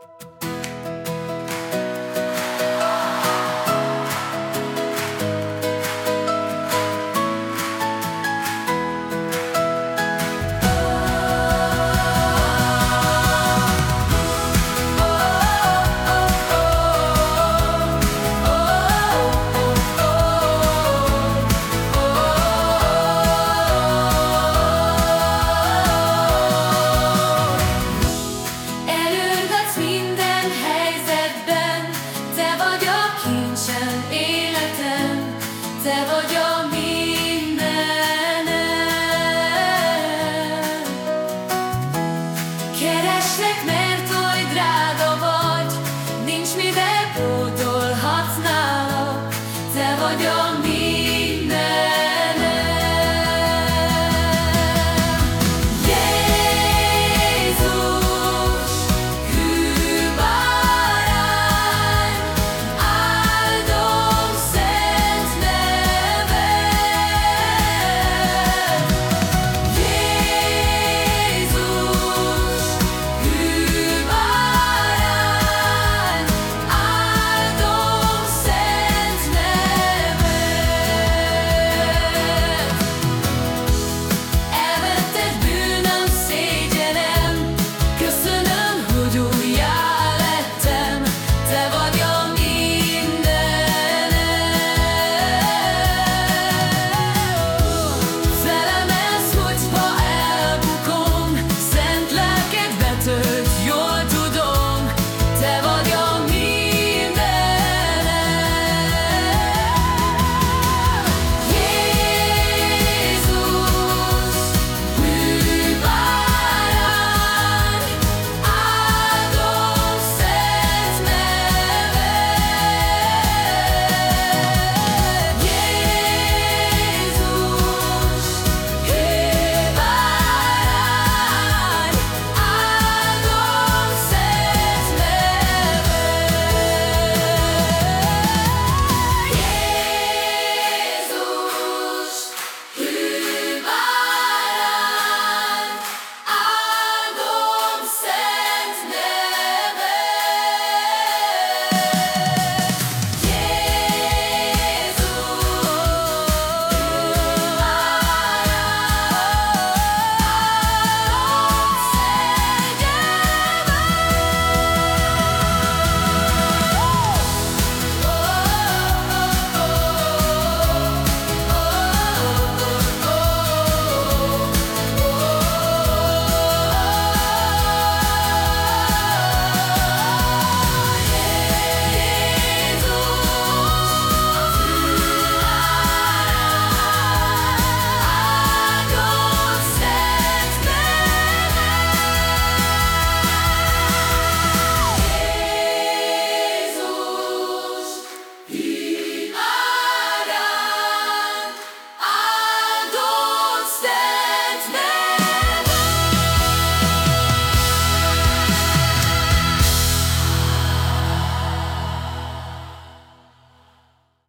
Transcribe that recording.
you